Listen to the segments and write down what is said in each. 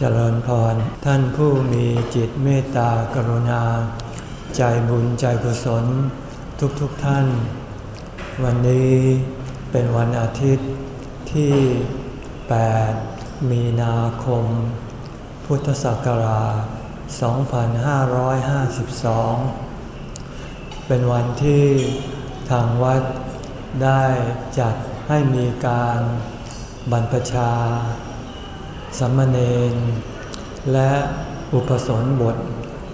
เจริญพร ท่านผู้มีจิตเมตตากรุณา ใจบุญใจกุศล ทุกๆทท่าน วันนี้เป็นวันอาทิตย์ที่ 8 มีนาคม พุทธศักราช 2552 เป็นวันที่ทางวัดได้จัดให้มีการบรรพชา สมณเณรและอุปสมบท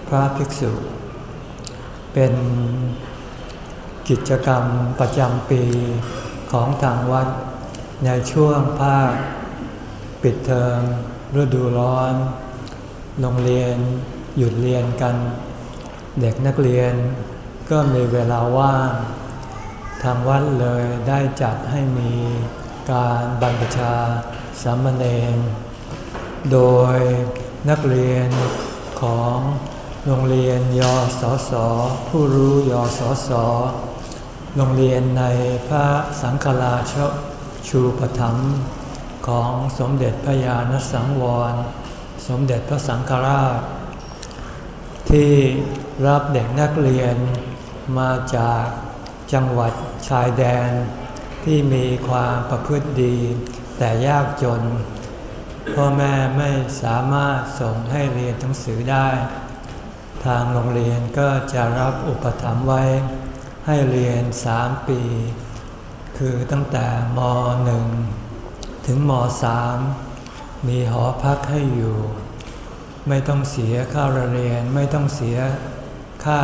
พระภิกษุ เป็นกิจกรรมประจำปีของทางวัด ในช่วงภาคปิดเทอมฤดูร้อน โรงเรียนหยุดเรียนกัน เด็กนักเรียนก็มีเวลาว่าง ทางวัดเลยได้จัดให้มีการบรรพชาสามเณร โดยนักเรียนของโรงเรียนยศสผู้รู้ยศสโรงเรียนในพระสังฆราชชูปถัมภ์ของสมเด็จพระยาณสังวร สมเด็จพระสังฆราช ที่รับเด็กนักเรียนมาจากจังหวัดชายแดนที่มีความประพฤติดี แต่ยากจน พ่อแม่ไม่สามารถส่งให้เรียนหนังสือได้ ทางโรงเรียนก็จะรับอุปถัมภ์ไว้ ให้เรียนสามปี คือตั้งแต่ม .1 ถึงม .3 มีหอพักให้อยู่ ไม่ต้องเสียค่าเรียนไม่ต้องเสียค่า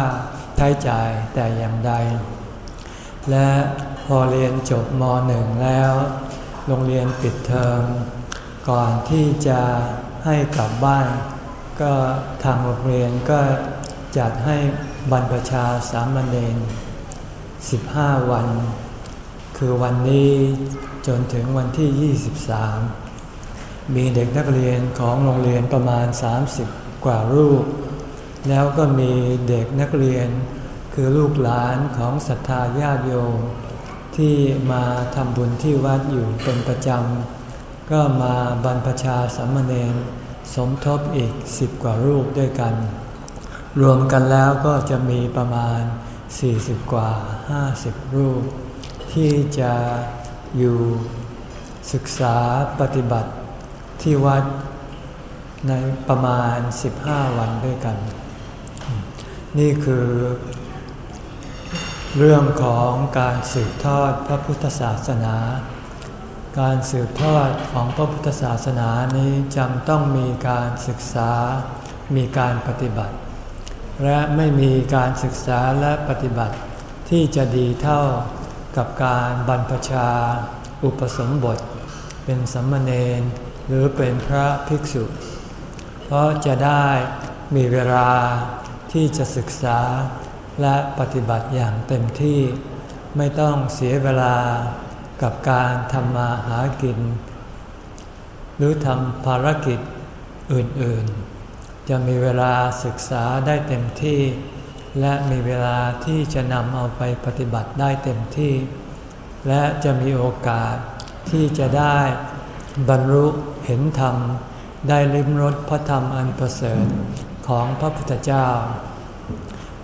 ใช้จ่ายแต่อย่างใด และพอเรียนจบม .1 แล้ว โรงเรียนปิดเทอม ก่อนที่จะให้กลับบ้าน ก็ทางโรงเรียนก็จัดให้บรรพชาสามเณร15 วัน คือวันนี้จนถึงวันที่ 23 มีเด็กนักเรียนของโรงเรียนประมาณ 30 กว่ารูป แล้วก็มีเด็กนักเรียนคือลูกหลานของศรัทธาญาติโยมที่มาทำบุญที่วัดอยู่เป็นประจำ ก็มาบรรพชาสัมมเนนสมทบอีกสิบกว่ารูปด้วยกัน รวมกันแล้วก็จะมีประมาณ 40 กว่า 50 รูป ที่จะอยู่ศึกษาปฏิบัติที่วัดในประมาณ 15 วันด้วยกัน นี่คือเรื่องของการสืบทอดพระพุทธศาสนา การสืบทอดของพระพุทธศาสนานี้จำต้องมีการศึกษา มีการปฏิบัติ และไม่มีการศึกษาและปฏิบัติที่จะดีเท่ากับการบรรพชา อุปสมบท เป็นสัมมเนรหรือเป็นพระภิกษุ เพราะจะได้มีเวลาที่จะศึกษาและปฏิบัติอย่างเต็มที่ ไม่ต้องเสียเวลา กับการทำมาหากิน หรือทำภารกิจอื่นๆ จะมีเวลาศึกษาได้เต็มที่ และมีเวลาที่จะนำเอาไปปฏิบัติได้เต็มที่ และจะมีโอกาสที่จะได้บรรลุเห็นธรรม ได้ลิ้มรสพระธรรมอันประเสริฐของพระพุทธเจ้า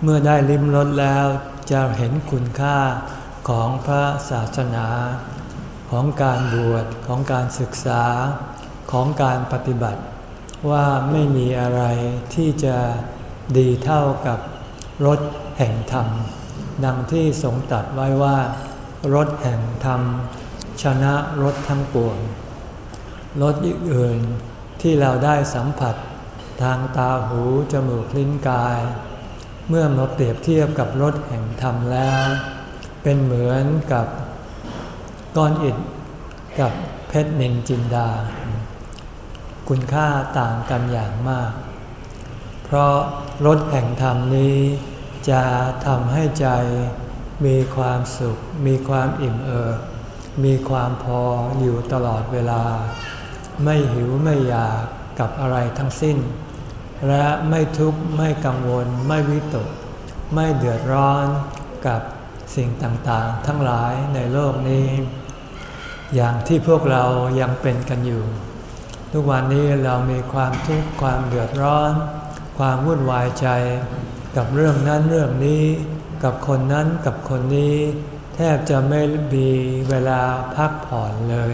เมื่อได้ลิ้มรสแล้วจะเห็นคุณค่า ของพระศาสนา ของการบวชของการศึกษาของการปฏิบัติ ว่าไม่มีอะไรที่จะดีเท่ากับรถแห่งธรรม ดังที่ทรงตัดไว้ว่ารถแห่งธรรม ชนะรถทั้งปวงรถอื่นที่เราได้สัมผัสทางตาหู จมูกลิ้นกาย เมื่อมาเปรียบเทียบกับรถแห่งธรรมแล้ว เป็นเหมือนกับก้อนอิฐกับเพชรนินจินดา คุณค่าต่างกันอย่างมาก เพราะรถแห่งธรรมนี้จะทำให้ใจมีความสุข มีความอิ่มเอิบมีความพออยู่ตลอดเวลา ไม่หิวไม่อยากกับอะไรทั้งสิ้น และไม่ทุกข์ไม่กังวล ไม่วิตก ไม่เดือดร้อนกับ สิ่งต่างๆ ทั้งหลายในโลกนี้ อย่างที่พวกเรายังเป็นกันอยู่ ทุกวันนี้เรามีความทุกข์ความเดือดร้อน ความวุ่นวายใจ กับเรื่องนั้นเรื่องนี้ กับคนนั้นกับคนนี้ แทบจะไม่มีเวลาพักผ่อนเลย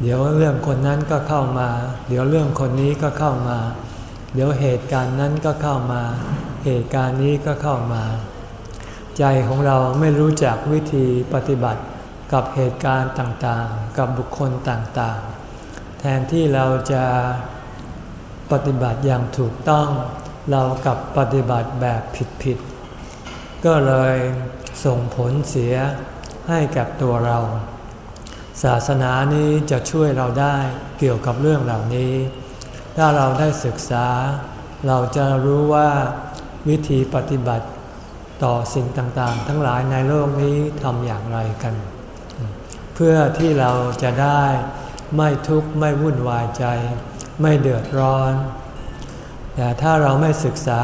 เดี๋ยวเรื่องคนนั้นก็เข้ามา เดี๋ยวเรื่องคนนี้ก็เข้ามา เดี๋ยวเหตุการณ์นั้นก็เข้ามา เหตุการณ์นี้ก็เข้ามา ใจของเราไม่รู้จักวิธีปฏิบัติกับเหตุการณ์ต่างๆ กับบุคคลต่างๆ แทนที่เราจะปฏิบัติอย่างถูกต้องเรากับปฏิบัติแบบผิดๆ ก็เลยส่งผลเสียให้กับตัวเรา ศาสนานี้จะช่วยเราได้เกี่ยวกับเรื่องเหล่านี้ ถ้าเราได้ศึกษา เราจะรู้ว่าวิธีปฏิบัติ ต่อสิ่งต่างๆ ทั้งหลายในโลกนี้ทำอย่างไรกัน เพื่อที่เราจะได้ไม่ทุกข์ไม่วุ่นวายใจ ไม่เดือดร้อน แต่ถ้าเราไม่ศึกษา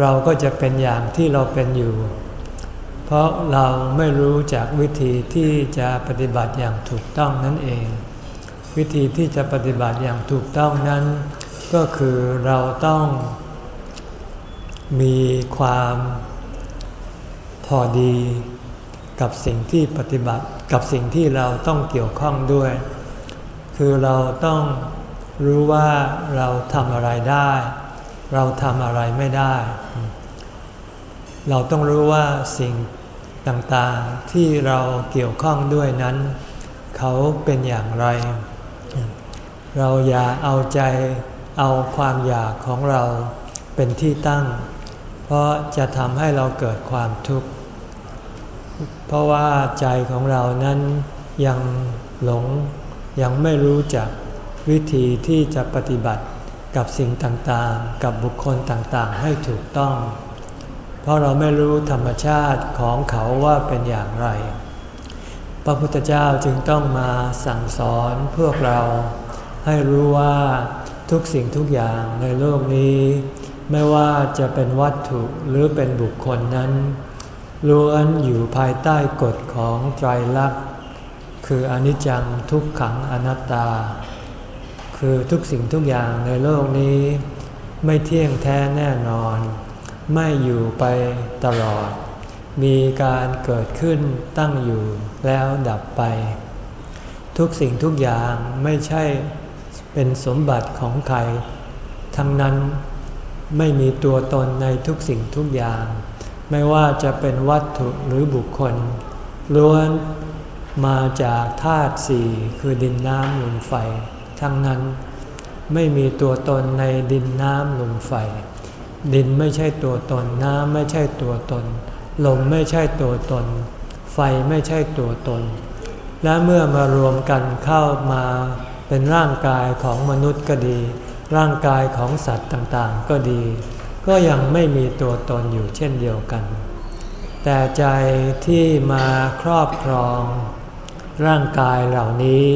เราก็จะเป็นอย่างที่เราเป็นอยู่ เพราะเราไม่รู้จากวิธีที่จะปฏิบัติอย่างถูกต้องนั่นเอง วิธีที่จะปฏิบัติอย่างถูกต้องนั้น ก็คือเราต้องมีความ อดี กับสิ่งที่ปฏิบัติกับสิ่งที่เราต้องเกี่ยวข้องด้วย คือเราต้องรู้ว่าเราทำอะไรได้ เราทำอะไรไม่ได้ เราต้องรู้ว่าสิ่งต่างๆที่เราเกี่ยวข้องด้วยนั้น เขาเป็นอย่างไร เราอย่าเอาใจเอาความอยากของเราเป็นที่ตั้ง เพราะจะทำให้เราเกิดความทุกข์ เพราะว่าใจของเรานั้นยังหลงยังไม่รู้จักวิธีที่จะปฏิบัติกับสิ่งต่างๆ กับบุคคลต่างๆ ให้ถูกต้อง เพราะเราไม่รู้ธรรมชาติของเขาว่าเป็นอย่างไร พระพุทธเจ้าจึงต้องมาสั่งสอนพวกเรา ให้รู้ว่าทุกสิ่งทุกอย่างในโลกนี้ ไม่ว่าจะเป็นวัตถุหรือเป็นบุคคลนั้น ล้วนอยู่ภายใต้กฎของไตรลักษณ์คืออนิจจังทุกขังอนัตตา คือทุกสิ่งทุกอย่างในโลกนี้ ไม่เที่ยงแท้แน่นอน ไม่อยู่ไปตลอด มีการเกิดขึ้นตั้งอยู่แล้วดับไป ทุกสิ่งทุกอย่างไม่ใช่เป็นสมบัติของใคร ทั้งนั้นไม่มีตัวตนในทุกสิ่งทุกอย่าง ไม่ว่าจะเป็นวัตถุหรือบุคคล ล้วนมาจากธาตุสี่คือดินน้ำลมไฟ ทั้งนั้นไม่มีตัวตนในดินน้ำลมไฟ ดินไม่ใช่ตัวตนน้ำไม่ใช่ตัวตน ลมไม่ใช่ตัวตน ไฟไม่ใช่ตัวตน และเมื่อมารวมกันเข้ามาเป็นร่างกายของมนุษย์ก็ดี ร่างกายของสัตว์ต่างๆ ก็ดี ก็ยังไม่มีตัวตนอยู่เช่นเดียวกัน แต่ใจที่มาครอบครอง ร่างกายเหล่านี้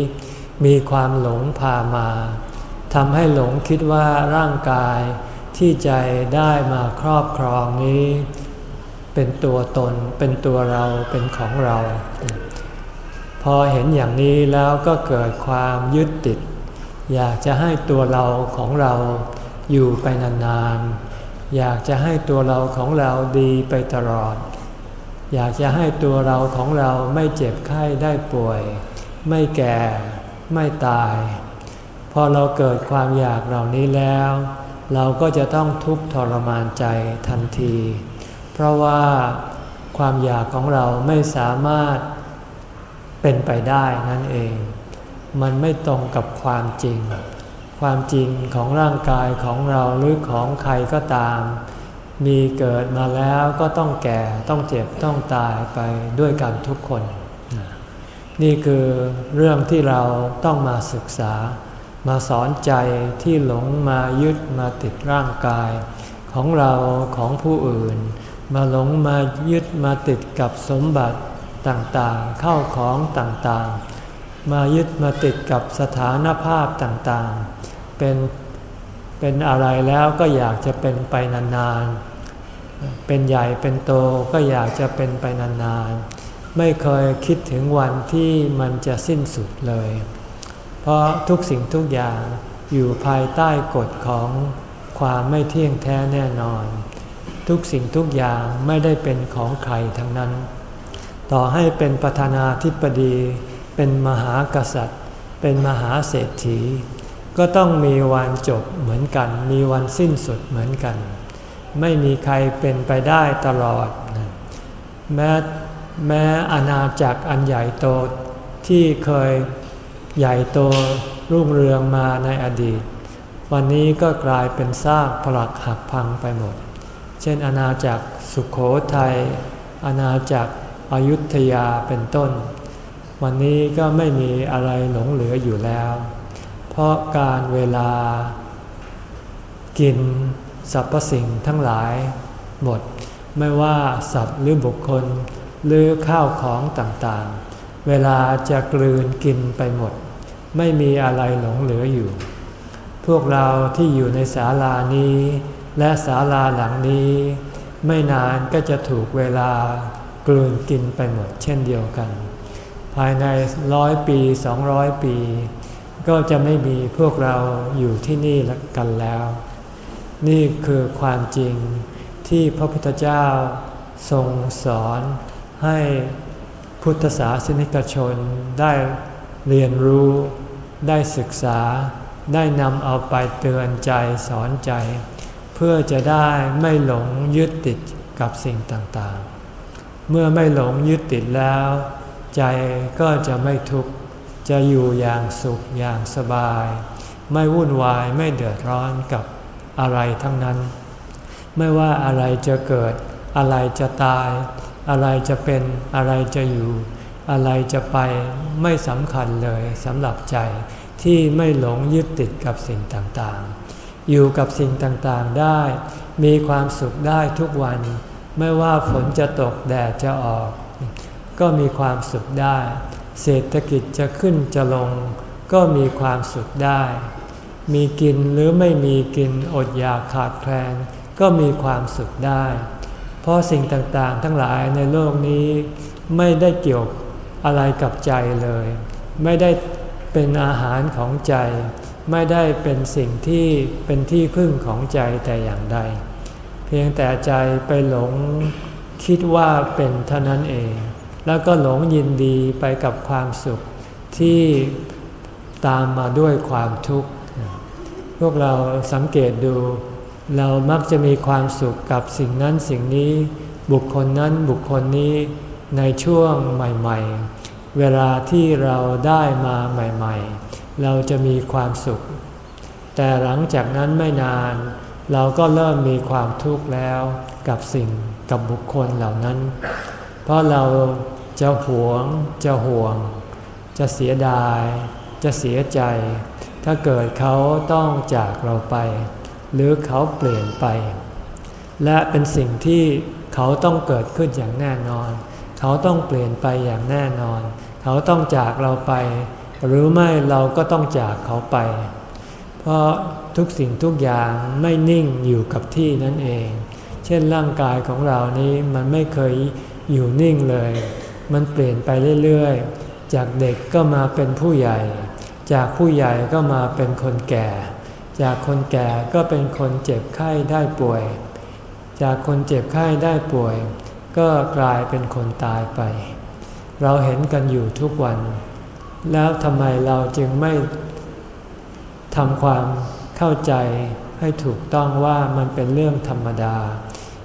มีความหลงพามาทำให้หลงคิดว่าร่างกายที่ใจได้มาครอบครองนี้ เป็นตัวตนเป็นตัวเราเป็นของเรา พอเห็นอย่างนี้แล้วก็เกิดความยึดติด อยากจะให้ตัวเราของเราอยู่ไปนานๆ อยากจะให้ตัวเราของเราดีไปตลอด อยากจะให้ตัวเราของเราไม่เจ็บไข้ได้ป่วย ไม่แก่ไม่ตาย พอเราเกิดความอยากเหล่านี้แล้ว เราก็จะต้องทุกข์ทรมานใจทันที เพราะว่าความอยากของเราไม่สามารถเป็นไปได้นั่นเอง มันไม่ตรงกับความจริง ความจริงของร่างกายของเราหรือของใครก็ตาม มีเกิดมาแล้วก็ต้องแก่ต้องเจ็บต้องตายไปด้วยกันทุกคน นี่คือเรื่องที่เราต้องมาศึกษา มาสอนใจที่หลงมายึดมาติดร่างกาย ของเราของผู้อื่น มาหลงมายึดมาติดกับสมบัติต่างๆ เข้าของต่างๆ มายึดมาติดกับสถานภาพต่างๆ เป็นเป็นอะไรแล้วก็อยากจะเป็นไปนานๆ เป็นใหญ่เป็นโตก็อยากจะเป็นไปนานๆ ไม่เคยคิดถึงวันที่มันจะสิ้นสุดเลย เพราะทุกสิ่งทุกอย่างอยู่ภายใต้กฎของความไม่เที่ยงแท้แน่นอน ทุกสิ่งทุกอย่างไม่ได้เป็นของใครทั้งนั้น ต่อให้เป็นประธานาธิบดี เป็นมหากษัตริย์ เป็นมหาเศรษฐี ก็ต้องมีวันจบเหมือนกัน มีวันสิ้นสุดเหมือนกัน ไม่มีใครเป็นไปได้ตลอด แม้แม้อาณาจักรอันใหญ่โตที่เคยใหญ่โตรุ่งเรืองมาในอดีต วันนี้ก็กลายเป็นซากผลักหักพังไปหมด เช่นอาณาจักรสุขโขทยัยอาณาจักรอยุธยาเป็นต้น วันนี้ก็ไม่มีอะไรหลงเหลืออยู่แล้ว เพราะการเวลากินสรรพสิ่งทั้งหลายหมด ไม่ว่าสัตว์หรือบุคคลหรือข้าวของต่างๆ เวลาจะกลืนกินไปหมด ไม่มีอะไรหลงเหลืออยู่ พวกเราที่อยู่ในศาลานี้ และศาลาหลังนี้ ไม่นานก็จะถูกเวลากลืนกินไปหมดเช่นเดียวกัน ภายในร้อยปีสองร้อยปี ก็จะไม่มีพวกเราอยู่ที่นี่กันแล้ว นี่คือความจริงที่พระพุทธเจ้าทรงสอนให้พุทธศาสนิกชนได้เรียนรู้ ได้ศึกษา ได้นำเอาไปเตือนใจสอนใจ เพื่อจะได้ไม่หลงยึดติดกับสิ่งต่างๆ เมื่อไม่หลงยึดติดแล้ว ใจก็จะไม่ทุกข์จะอยู่อย่างสุขอย่างสบาย ไม่วุ่นวายไม่เดือดร้อนกับอะไรทั้งนั้น ไม่ว่าอะไรจะเกิด อะไรจะตาย อะไรจะเป็นอะไรจะอยู่ อะไรจะไปไม่สำคัญเลยสำหรับใจที่ไม่หลงยึดติดกับสิ่งต่างๆ อยู่กับสิ่งต่างๆได้ มีความสุขได้ทุกวัน ไม่ว่าฝนจะตกแดดจะออก ก็มีความสุขได้ เศรษฐกิจจะขึ้นจะลง ก็มีความสุขได้ มีกินหรือไม่มีกินอดอยากขาดแคลน ก็มีความสุขได้ เพราะสิ่งต่างๆ ทั้งหลายในโลกนี้ไม่ได้เกี่ยวอะไรกับใจเลย ไม่ได้เป็นอาหารของใจ ไม่ได้เป็นสิ่งที่เป็นที่พึ่งของใจแต่อย่างใด เพียงแต่ใจไปหลงคิดว่าเป็นเท่านั้นเอง แล้วก็หลงยินดีไปกับความสุขที่ตามมาด้วยความทุกข์ พวกเราสังเกตดู เรามักจะมีความสุขกับสิ่งนั้นสิ่งนี้ บุคคลนั้นบุคคลนี้ในช่วงใหม่ ๆ เวลาที่เราได้มาใหม่ ๆ เราจะมีความสุข แต่หลังจากนั้นไม่นาน เราก็เริ่มมีความทุกข์แล้วกับสิ่งกับบุคคลเหล่านั้น เพราะเรา จะหวง จะห่วง จะเสียดาย จะเสียใจ ถ้าเกิดเขาต้องจากเราไป หรือเขาเปลี่ยนไป และเป็นสิ่งที่เขาต้องเกิดขึ้นอย่างแน่นอน เขาต้องเปลี่ยนไปอย่างแน่นอน เขาต้องจากเราไป หรือไม่เราก็ต้องจากเขาไป เพราะทุกสิ่งทุกอย่างไม่นิ่งอยู่กับที่นั่นเอง เช่นร่างกายของเรานี้มันไม่เคยอยู่นิ่งเลย มันเปลี่ยนไปเรื่อยๆ จากเด็กก็มาเป็นผู้ใหญ่ จากผู้ใหญ่ก็มาเป็นคนแก่ จากคนแก่ก็เป็นคนเจ็บไข้ได้ป่วย จากคนเจ็บไข้ได้ป่วย ก็กลายเป็นคนตายไป เราเห็นกันอยู่ทุกวัน แล้วทำไมเราจึงไม่ทำความเข้าใจให้ถูกต้องว่ามันเป็นเรื่องธรรมดา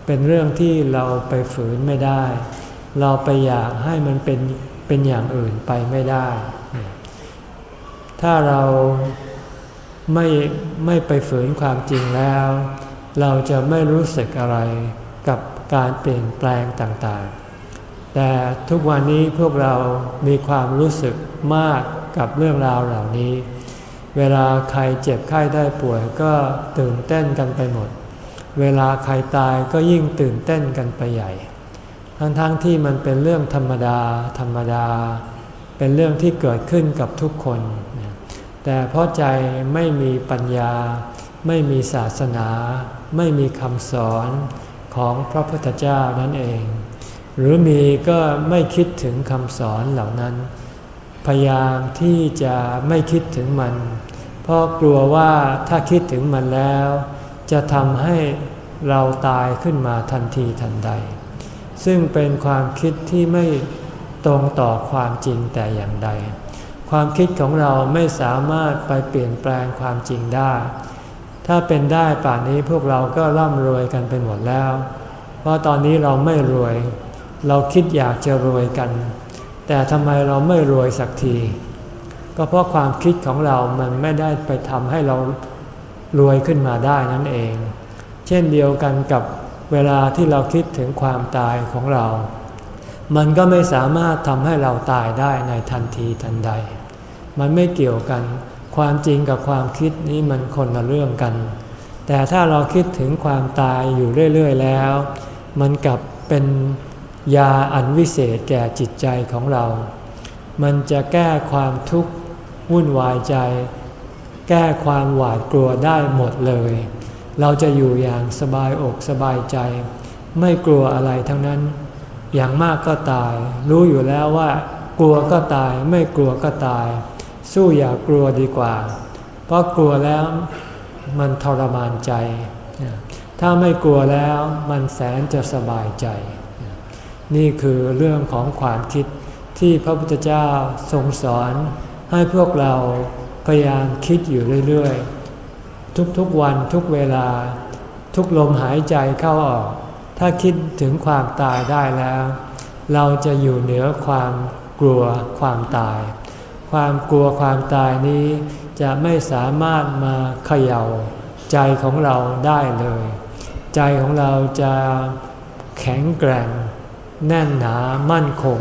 เป็นเรื่องที่เราไปฝืนไม่ได้ เราไปอยากให้มันเป็นเป็นอย่างอื่นไปไม่ได้ ถ้าเราไม่ไม่ไปฝืนความจริงแล้ว เราจะไม่รู้สึกอะไรกับการเปลี่ยนแปลงต่างๆ แต่ทุกวันนี้พวกเรามีความรู้สึกมากกับเรื่องราวเหล่านี้ เวลาใครเจ็บไข้ได้ป่วยก็ตื่นเต้นกันไปหมด เวลาใครตายก็ยิ่งตื่นเต้นกันไปใหญ่ ทั้งๆทที่มันเป็นเรื่องธรรมดา ธรรมดา เป็นเรื่องที่เกิดขึ้นกับทุกคน แต่เพราะใจไม่มีปัญญา ไม่มีศาสนา ไม่มีคำสอนของพระพุทธเจ้านั่นเอง หรือมีก็ไม่คิดถึงคำสอนเหล่านั้น พยายามที่จะไม่คิดถึงมัน เพราะกลัวว่าถ้าคิดถึงมันแล้ว จะทำให้เราตายขึ้นมาทันทีทันใด ซึ่งเป็นความคิดที่ไม่ตรงต่อความจริงแต่อย่างใด ความคิดของเราไม่สามารถไปเปลี่ยนแปลงความจริงได้ ถ้าเป็นได้ป่านนี้พวกเราก็ร่ำรวยกันไปหมดแล้ว เพราะตอนนี้เราไม่รวย เราคิดอยากจะรวยกัน แต่ทำไมเราไม่รวยสักที ก็เพราะความคิดของเรามันไม่ได้ไปทำให้เรารวยขึ้นมาได้นั่นเอง เช่นเดียวกันกับ เวลาที่เราคิดถึงความตายของเรา มันก็ไม่สามารถทำให้เราตายได้ในทันทีทันใด มันไม่เกี่ยวกัน ความจริงกับความคิดนี้มันคนละเรื่องกัน แต่ถ้าเราคิดถึงความตายอยู่เรื่อยๆแล้ว มันกลับเป็นยาอันวิเศษแก่จิตใจของเรา มันจะแก้ความทุกข์วุ่นวายใจ แก้ความหวาดกลัวได้หมดเลย เราจะอยู่อย่างสบายอกสบายใจ ไม่กลัวอะไรทั้งนั้น อย่างมากก็ตาย รู้อยู่แล้วว่า กลัวก็ตาย ไม่กลัวก็ตาย สู้อย่ากลัวดีกว่า เพราะกลัวแล้วมันทรมานใจ ถ้าไม่กลัวแล้วมันแสนจะสบายใจ นี่คือเรื่องของความคิดที่พระพุทธเจ้าทรงสอนให้พวกเราพยายามคิดอยู่เรื่อยๆ ทุกๆวันทุกเวลา ทุกลมหายใจเข้าออก ถ้าคิดถึงความตายได้แล้ว เราจะอยู่เหนือความกลัวความตาย ความกลัวความตายนี้จะไม่สามารถมาเขย่าใจของเราได้เลย ใจของเราจะแข็งแกร่ง แน่นหนามั่นคง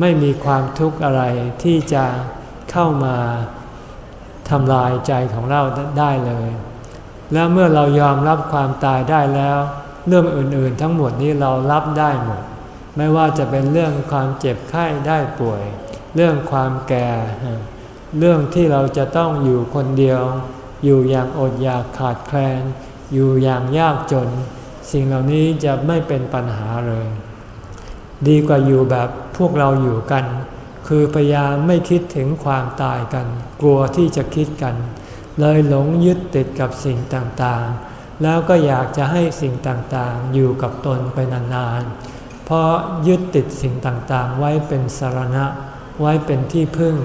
ไม่มีความทุกข์อะไรที่จะเข้ามา ทำลายใจของเราได้เลย และเมื่อเรายอมรับความตายได้แล้ว เรื่องอื่นๆ ทั้งหมดนี้เรารับได้หมด ไม่ว่าจะเป็นเรื่องความเจ็บไข้ได้ป่วย เรื่องความแก่ เรื่องที่เราจะต้องอยู่คนเดียว อยู่อย่างอดอยากขาดแคลน อยู่อย่างยากจน สิ่งเหล่านี้จะไม่เป็นปัญหาเลย ดีกว่าอยู่แบบพวกเราอยู่กัน คือพยายามไม่คิดถึงความตายกัน กลัวที่จะคิดกัน เลยหลงยึดติดกับสิ่งต่างๆ แล้วก็อยากจะให้สิ่งต่างๆ อยู่กับตนไปนานๆ เพราะยึดติดสิ่งต่างๆ ไว้เป็นสารณะ ไว้เป็นที่พึ่ง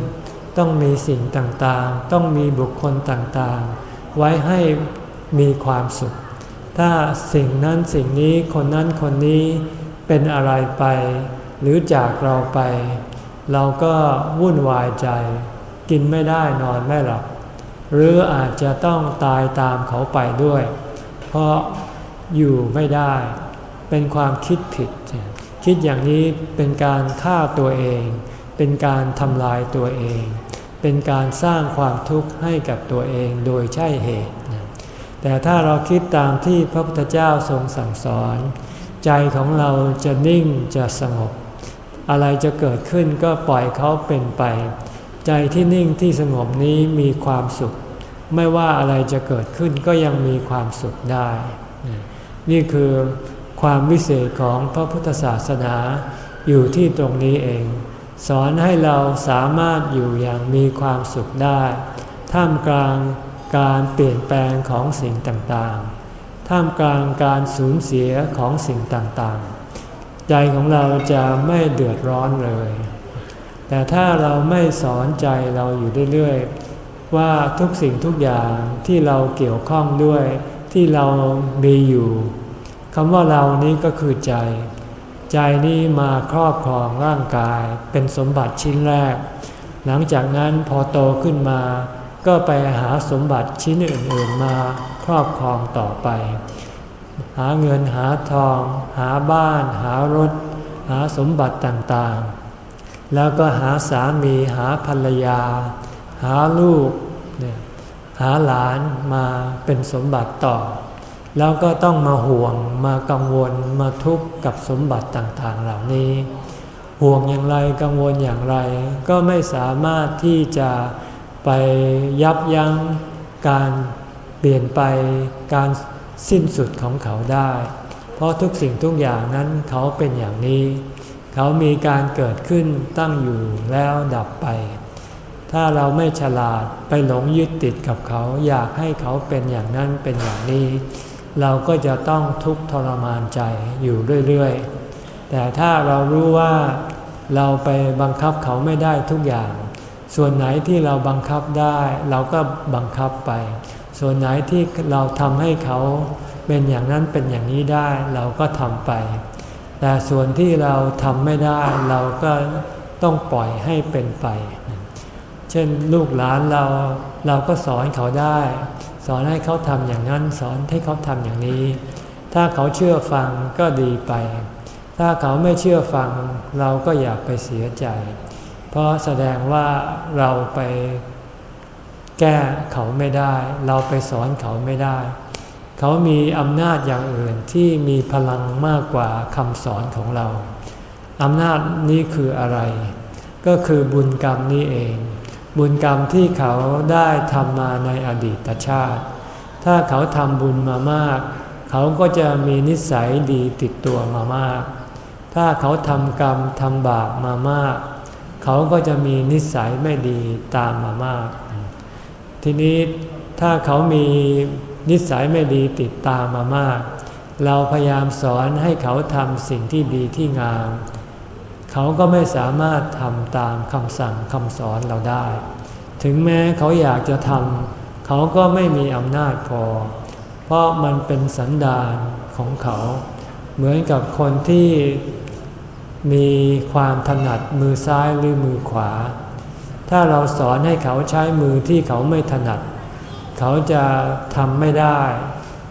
ต้องมีสิ่งต่างๆ ต้องมีบุคคลต่างๆ ไว้ให้มีความสุข ถ้าสิ่งนั้นสิ่งนี้คนนั้นคนนี้เป็นอะไรไป หรือจากเราไป เราก็วุ่นวายใจ กินไม่ได้นอนไม่หลับ หรืออาจจะต้องตายตามเขาไปด้วย เพราะอยู่ไม่ได้ เป็นความคิดผิด คิดอย่างนี้เป็นการฆ่าตัวเอง เป็นการทำลายตัวเอง เป็นการสร้างความทุกข์ให้กับตัวเองโดยใช่เหตุ แต่ถ้าเราคิดตามที่พระพุทธเจ้าทรงสั่งสอน ใจของเราจะนิ่งจะสงบ อะไรจะเกิดขึ้นก็ปล่อยเขาเป็นไป ใจที่นิ่งที่สงบนี้มีความสุข ไม่ว่าอะไรจะเกิดขึ้นก็ยังมีความสุขได้ นี่คือความวิเศษของพระพุทธศาสนาอยู่ที่ตรงนี้เอง สอนให้เราสามารถอยู่อย่างมีความสุขได้ ท่ามกลางการเปลี่ยนแปลงของสิ่งต่างๆ ท่ามกลางการสูญเสียของสิ่งต่างๆ ใจของเราจะไม่เดือดร้อนเลย แต่ถ้าเราไม่สอนใจเราอยู่เรื่อยๆ ว่าทุกสิ่งทุกอย่างที่เราเกี่ยวข้องด้วยที่เรามีอยู่คำว่าเรานี้ก็คือใจ ใจนี้มาครอบครองร่างกายเป็นสมบัติชิ้นแรก หลังจากนั้นพอโตขึ้นมา ก็ไปหาสมบัติชิ้นอื่นๆมาครอบครองต่อไป หาเงินหาทอง หาบ้าน หารถ หาสมบัติต่างๆ แล้วก็หาสามีหาภรรยา หาลูกเนี่ยหาหลานมาเป็นสมบัติต่อ แล้วก็ต้องมาห่วงมากังวลมาทุกข์กับสมบัติต่างๆ เหล่านี้ ห่วงอย่างไรกังวลอย่างไร ก็ไม่สามารถที่จะไปยับยั้งการเปลี่ยนไปการ สิ้นสุดของเขาได้ เพราะทุกสิ่งทุกอย่างนั้นเขาเป็นอย่างนี้ เขามีการเกิดขึ้นตั้งอยู่แล้วดับไป ถ้าเราไม่ฉลาดไปหลงยึดติดกับเขา อยากให้เขาเป็นอย่างนั้นเป็นอย่างนี้ เราก็จะต้องทุกข์ทรมานใจอยู่เรื่อยๆ แต่ถ้าเรารู้ว่าเราไปบังคับเขาไม่ได้ทุกอย่าง ส่วนไหนที่เราบังคับได้ เราก็บังคับไป ส่วนไหนที่เราทำให้เขาเป็นอย่างนั้นเป็นอย่างนี้ได้เราก็ทำไป แต่ส่วนที่เราทำไม่ได้เราก็ต้องปล่อยให้เป็นไป เช่นลูกหลานเราเราก็สอนเขาได้ สอนให้เขาทำอย่างนั้น สอนให้เขาทำอย่างนี้ ถ้าเขาเชื่อฟังก็ดีไป ถ้าเขาไม่เชื่อฟังเราก็อย่าไปเสียใจ เพราะแสดงว่าเราไป แก้เขาไม่ได้ เราไปสอนเขาไม่ได้ เขามีอำนาจอย่างอื่นที่มีพลังมากกว่าคำสอนของเราอำนาจนี้คืออะไร ก็คือบุญกรรมนี้เอง บุญกรรมที่เขาได้ทำมาในอดีตชาติ ถ้าเขาทำบุญมามาก เขาก็จะมีนิสัยดีติดตัวมามาก ถ้าเขาทำกรรมทำบาปมามาก เขาก็จะมีนิสัยไม่ดีตามมามาก ทีนี้ถ้าเขามีนิสัยไม่ดีติดตามมามาก เราพยายามสอนให้เขาทำสิ่งที่ดีที่งาม เขาก็ไม่สามารถทำตามคำสั่งคำสอนเราได้ ถึงแม้เขาอยากจะทำเขาก็ไม่มีอำนาจพอ เพราะมันเป็นสันดานของเขา เหมือนกับคนที่มีความถนัดมือซ้ายหรือมือขวา ถ้าเราสอนให้เขาใช้มือที่เขาไม่ถนัด เขาจะทำไม่ได้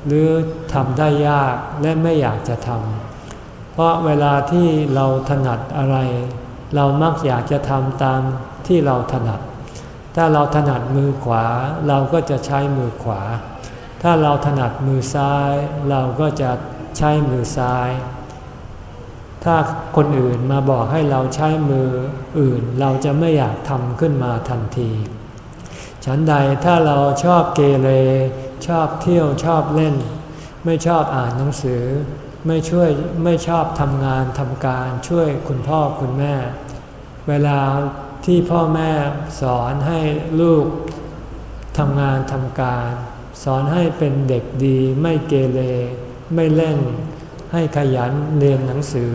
หรือทำได้ยากและไม่อยากจะทำเพราะเวลาที่เราถนัดอะไร เรามักอยากจะทำตามที่เราถนัด ถ้าเราถนัดมือขวา เราก็จะใช้มือขวา ถ้าเราถนัดมือซ้าย เราก็จะใช้มือซ้าย ถ้าคนอื่นมาบอกให้เราใช้มืออื่น เราจะไม่อยากทำขึ้นมาทันที ฉันใดถ้าเราชอบเกเร ชอบเที่ยวชอบเล่น ไม่ชอบอ่านหนังสือ ไม่ช่วยไม่ชอบทำงานทำการช่วยคุณพ่อคุณแม่ เวลาที่พ่อแม่สอนให้ลูกทำงานทำการ สอนให้เป็นเด็กดีไม่เกเร ไม่เล่น ให้ขยันเรียนหนังสือ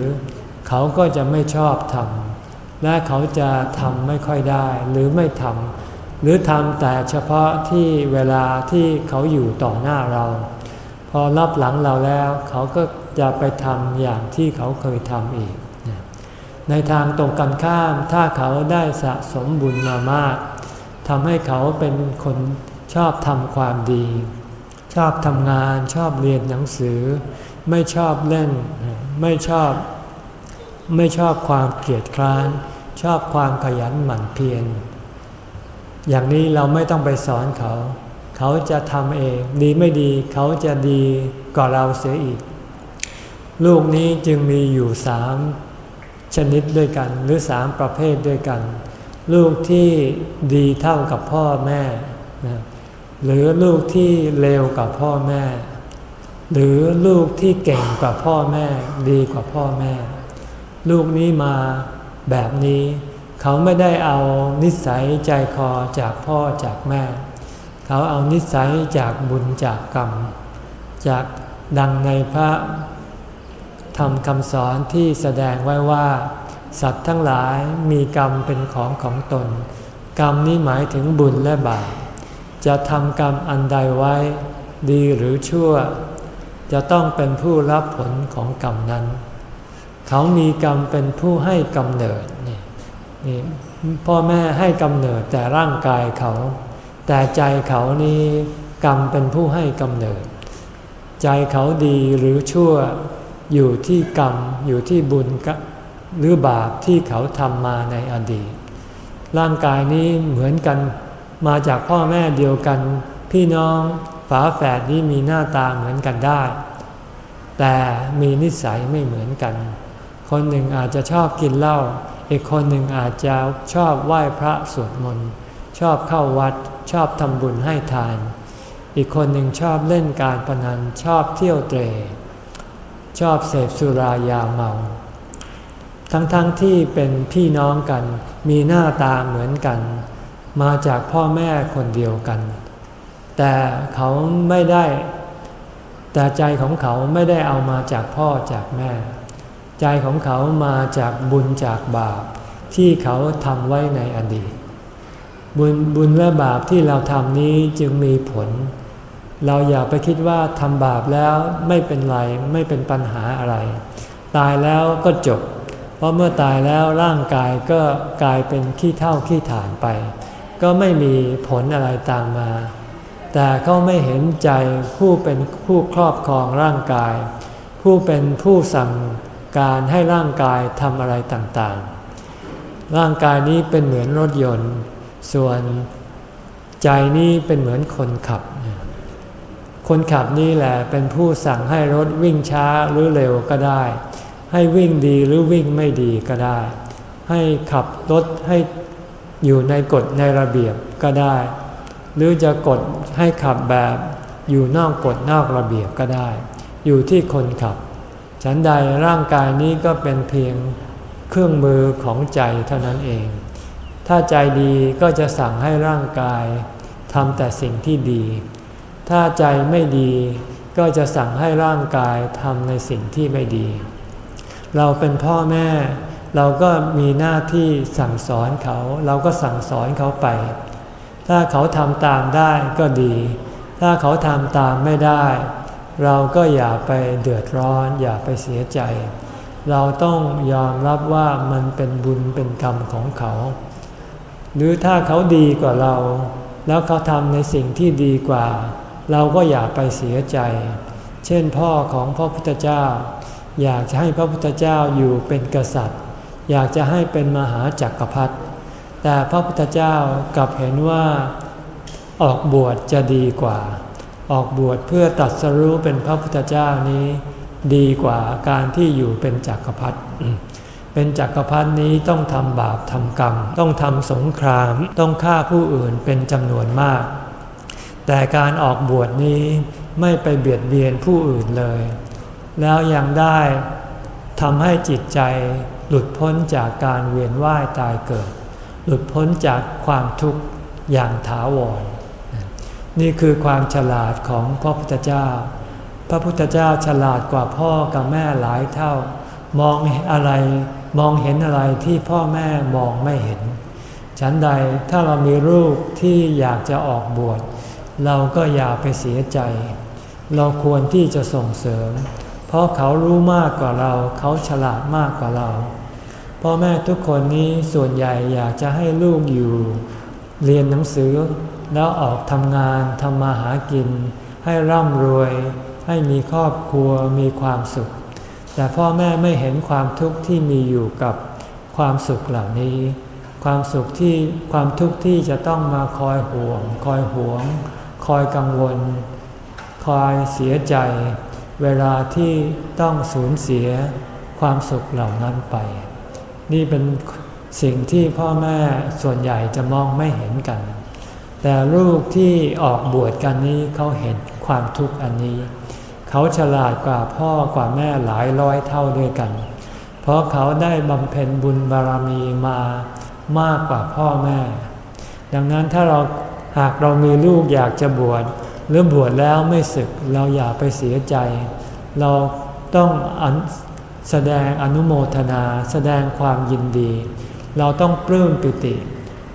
เขาก็จะไม่ชอบทำและเขาจะทำไม่ค่อยได้หรือไม่ทำหรือทำแต่เฉพาะที่เวลาที่เขาอยู่ต่อหน้าเรา พอรับหลังเราแล้ว เขาก็จะไปทำอย่างที่เขาเคยทำอีก ในทางตรงกันข้ามถ้าเขาได้สะสมบุญมามากทำให้เขาเป็นคนชอบทำความดี ชอบทำงานชอบเรียนหนังสือ ไม่ชอบเล่น ไม่ชอบ ไม่ชอบความเกียจคร้าน ชอบความขยันหมั่นเพียร อย่างนี้เราไม่ต้องไปสอนเขา เขาจะทำเอง ดีไม่ดี เขาจะดีกว่าเราเสียอีก ลูกนี้จึงมีอยู่สามชนิดด้วยกัน หรือสามประเภทด้วยกัน ลูกที่ดีเท่ากับพ่อแม่ หรือลูกที่เลวกับพ่อแม่ หรือลูกที่เก่งกว่าพ่อแม่ ดีกว่าพ่อแม่ ลูกนี้มาแบบนี้ เขาไม่ได้เอานิสัยใจคอจากพ่อจากแม่ เขาเอานิสัยจากบุญจากกรรม จากดังในพระธรรมคำสอนที่แสดงไว้ว่า สัตว์ทั้งหลายมีกรรมเป็นของของตน กรรมนี้หมายถึงบุญและบาปจะทำกรรมอันใดไว้ ดีหรือชั่ว จะต้องเป็นผู้รับผลของกรรมนั้น เขามีกรรมเป็นผู้ให้กำเนิดนี่นี่พ่อแม่ให้กำเนิดแต่ร่างกายเขา แต่ใจเขานี้กรรมเป็นผู้ให้กำเนิด ใจเขาดีหรือชั่วอยู่ที่กรรมอยู่ที่บุญหรือบาปที่เขาทำมาในอดีต ร่างกายนี้เหมือนกันมาจากพ่อแม่เดียวกัน พี่น้อง ฝาแฝดนี้มีหน้าตาเหมือนกันได้ แต่มีนิสัยไม่เหมือนกัน คนหนึ่งอาจจะชอบกินเหล้าอีกคนหนึ่งอาจจะชอบไหว้พระสวดมนต์ชอบเข้าวัด ชอบทำบุญให้ทาน อีกคนหนึ่งชอบเล่นการพนันชอบเที่ยวเตร ชอบเสพสุรายาเมา ทั้งๆทที่เป็นพี่น้องกัน มีหน้าตาเหมือนกันมมาจากพ่อแม่คนเดียวกัน แต่เขาไม่ได้ แต่ใจของเขาไม่ได้เอามาจากพ่อจากแม่ ใจของเขามาจากบุญจากบาปที่เขาทำไว้ในอดีต บุญบุญและบาปที่เราทำนี้จึงมีผล เราอย่าไปคิดว่าทำบาปแล้วไม่เป็นไรไม่เป็นปัญหาอะไร ตายแล้วก็จบ เพราะเมื่อตายแล้วร่างกายก็กลายเป็นขี้เท่าขี้ฐานไป ก็ไม่มีผลอะไรตามมา แต่เขาไม่เห็นใจผู้เป็นผู้ครอบครองร่างกาย ผู้เป็นผู้สั่งการให้ร่างกายทำอะไรต่างๆ ร่างกายนี้เป็นเหมือนรถยนต์ ส่วนใจนี้เป็นเหมือนคนขับ คนขับนี่แหละเป็นผู้สั่งให้รถวิ่งช้าหรือเร็วก็ได้ ให้วิ่งดีหรือวิ่งไม่ดีก็ได้ ให้ขับรถให้อยู่ในกฎในระเบียบก็ได้ หรือจะกดให้ขับแบบอยู่นอกกฎนอกระเบียบก็ได้ อยู่ที่คนขับ ฉันใดร่างกายนี้ก็เป็นเพียงเครื่องมือของใจเท่านั้นเอง ถ้าใจดีก็จะสั่งให้ร่างกายทำแต่สิ่งที่ดี ถ้าใจไม่ดีก็จะสั่งให้ร่างกายทำในสิ่งที่ไม่ดี เราเป็นพ่อแม่ เราก็มีหน้าที่สั่งสอนเขา เราก็สั่งสอนเขาไป ถ้าเขาทำตามได้ก็ดี ถ้าเขาทำตามไม่ได้ เราก็อย่าไปเดือดร้อน อย่าไปเสียใจ เราต้องยอมรับว่ามันเป็นบุญเป็นกรรมของเขา หรือถ้าเขาดีกว่าเรา แล้วเขาทำในสิ่งที่ดีกว่า เราก็อย่าไปเสียใจ เช่นพ่อของพระพุทธเจ้า อยากจะให้พระพุทธเจ้าอยู่เป็นกษัตริย์ อยากจะให้เป็นมหาจักรพรรดิ แต่พระพุทธเจ้ากลับเห็นว่าออกบวชจะดีกว่า ออกบวชเพื่อตัดสรู้เป็นพระพุทธเจ้านี้ ดีกว่าการที่อยู่เป็นจักรพรรดิเป็นจักรพรรดินี้ต้องทำบาปทำกรรม ต้องทำสงคราม ต้องฆ่าผู้อื่นเป็นจำนวนมาก แต่การออกบวชนี้ไม่ไปเบียดเบียนผู้อื่นเลย แล้วยังได้ทำให้จิตใจหลุดพ้นจากการเวียนว่ายตายเกิด หลุดพ้นจากความทุกข์อย่างถาวร นี่คือความฉลาดของพระพุทธเจ้า พระพุทธเจ้าฉลาดกว่าพ่อกับแม่หลายเท่า มองอะไรมองเห็นอะไรที่พ่อแม่มองไม่เห็น ฉันใดถ้าเรามีลูกที่อยากจะออกบวชเราก็อย่าไปเสียใจ เราควรที่จะส่งเสริม เพราะเขารู้มากกว่าเรา เขาฉลาดมากกว่าเรา พ่อแม่ทุกคนนี้ส่วนใหญ่อยากจะให้ลูกอยู่ เรียนหนังสือแล้วออกทำงานทำมาหากิน ให้ร่ำรวย ให้มีครอบครัวมีความสุข แต่พ่อแม่ไม่เห็นความทุกข์ที่มีอยู่กับความสุขเหล่านี้ ความสุขที่ความทุกข์ที่จะต้องมาคอยห่วง คอยห่วง คอยกังวล คอยเสียใจ เวลาที่ต้องสูญเสียความสุขเหล่านั้นไป นี่เป็นสิ่งที่พ่อแม่ส่วนใหญ่จะมองไม่เห็นกัน แต่ลูกที่ออกบวชกันนี้เขาเห็นความทุกข์อันนี้ เขาฉลาดกว่าพ่อกว่าแม่หลายร้อยเท่าด้วยกัน เพราะเขาได้บำเพ็ญบุญบารมีมามากกว่าพ่อแม่ ดังนั้นถ้าเราหากเรามีลูกอยากจะบวชหรือบวชแล้วไม่ศึกเราอย่าไปเสียใจ เราต้อง แสดงอนุโมทนา แสดงความยินดี เราต้องปลื้มปิติ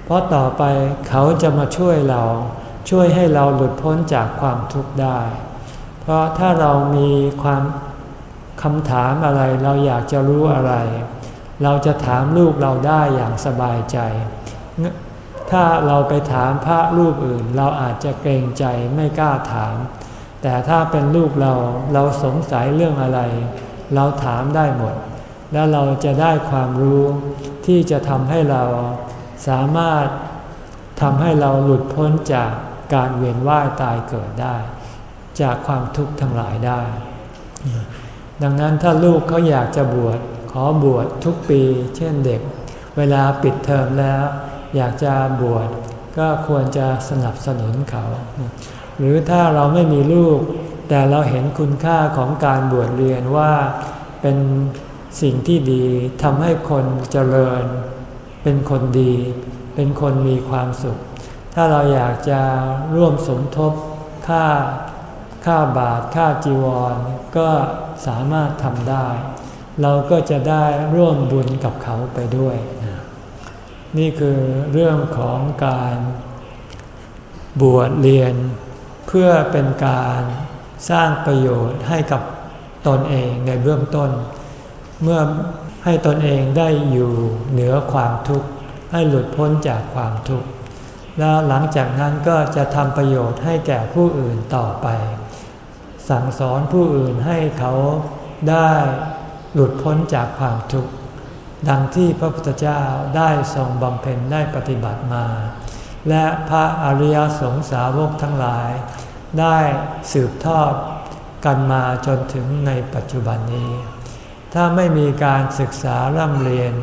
เพราะต่อไปเขาจะมาช่วยเรา ช่วยให้เราหลุดพ้นจากความทุกข์ได้ เพราะถ้าเรามีความคำถามอะไรเราอยากจะรู้อะไร เราจะถามลูกเราได้อย่างสบายใจ ถ้าเราไปถามพระรูปอื่น เราอาจจะเกรงใจไม่กล้าถาม แต่ถ้าเป็นลูกเราเราสงสัยเรื่องอะไร เราถามได้หมด แล้วเราจะได้ความรู้ที่จะทำให้เราสามารถทำให้เราหลุดพ้นจากการเวียนว่ายตายเกิดได้ จากความทุกข์ทั้งหลายได้ ดังนั้นถ้าลูกเขาอยากจะบวชขอบวชทุกปี เช่นเด็ก เวลาปิดเทอมแล้ว อยากจะบวชก็ควรจะสนับสนุนเขา หรือถ้าเราไม่มีลูก แต่เราเห็นคุณค่าของการบวชเรียนว่าเป็นสิ่งที่ดีทำให้คนเจริญ เป็นคนดี เป็นคนมีความสุข ถ้าเราอยากจะร่วมสมทบค่าค่าบาทค่าจีวร ก็สามารถทำได้ เราก็จะได้ร่วมบุญกับเขาไปด้วย นี่คือเรื่องของการบวชเรียน เพื่อเป็นการ สร้างประโยชน์ให้กับตนเองในเบื้องต้น เมื่อให้ตนเองได้อยู่เหนือความทุกข์ ให้หลุดพ้นจากความทุกข์ แล้วหลังจากนั้นก็จะทำประโยชน์ให้แก่ผู้อื่นต่อไป สั่งสอนผู้อื่นให้เขาได้หลุดพ้นจากความทุกข์ ดังที่พระพุทธเจ้าได้ทรงบำเพ็ญได้ปฏิบัติมา และพระอริยสงสาวกทั้งหลาย ได้สืบทอดกันมาจนถึงในปัจจุบันนี้ ถ้าไม่มีการศึกษาร่ำเรียน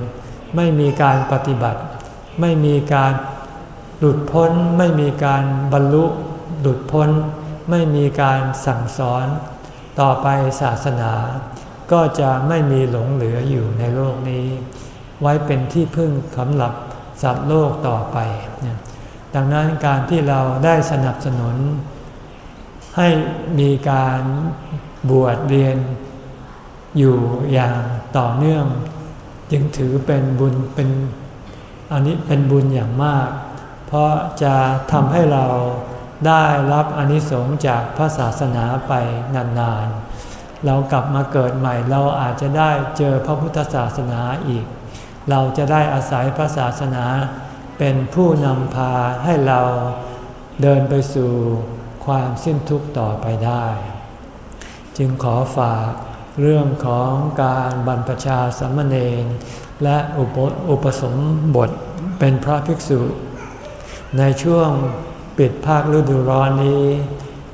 ไม่มีการปฏิบัติ ไม่มีการหลุดพ้น ไม่มีการบรรลุหลุดพ้น ไม่มีการสั่งสอน ต่อไปศาสนา ก็จะไม่มีหลงเหลืออยู่ในโลกนี้ ไว้เป็นที่พึ่งสำหรับสัตว์โลกต่อไป ดังนั้นการที่เราได้สนับสนุน ให้มีการบวชเรียนอยู่อย่างต่อเนื่อง จึงถือเป็นบุญเป็นอันนี้เป็นบุญอย่างมาก เพราะจะทำให้เราได้รับอนิสงส์จากพระศาสนาไปนานๆ เรากลับมาเกิดใหม่เราอาจจะได้เจอพระพุทธศาสนาอีก เราจะได้อาศัยพระศาสนาเป็นผู้นำพาให้เราเดินไปสู่ ความสิ้นทุกข์ต่อไปได้ จึงขอฝากเรื่องของการบรรพชาสมณเณรและอุปอุปสมบทเป็นพระภิกษุ ในช่วงปิดภาคฤดูร้อนนี้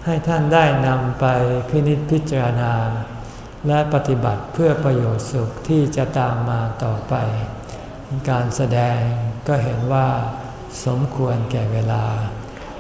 ให้ท่านได้นำไปพินิจพิจารณา และปฏิบัติเพื่อประโยชน์สุขที่จะตามมาต่อไป การแสดงก็เห็นว่าสมควรแก่เวลา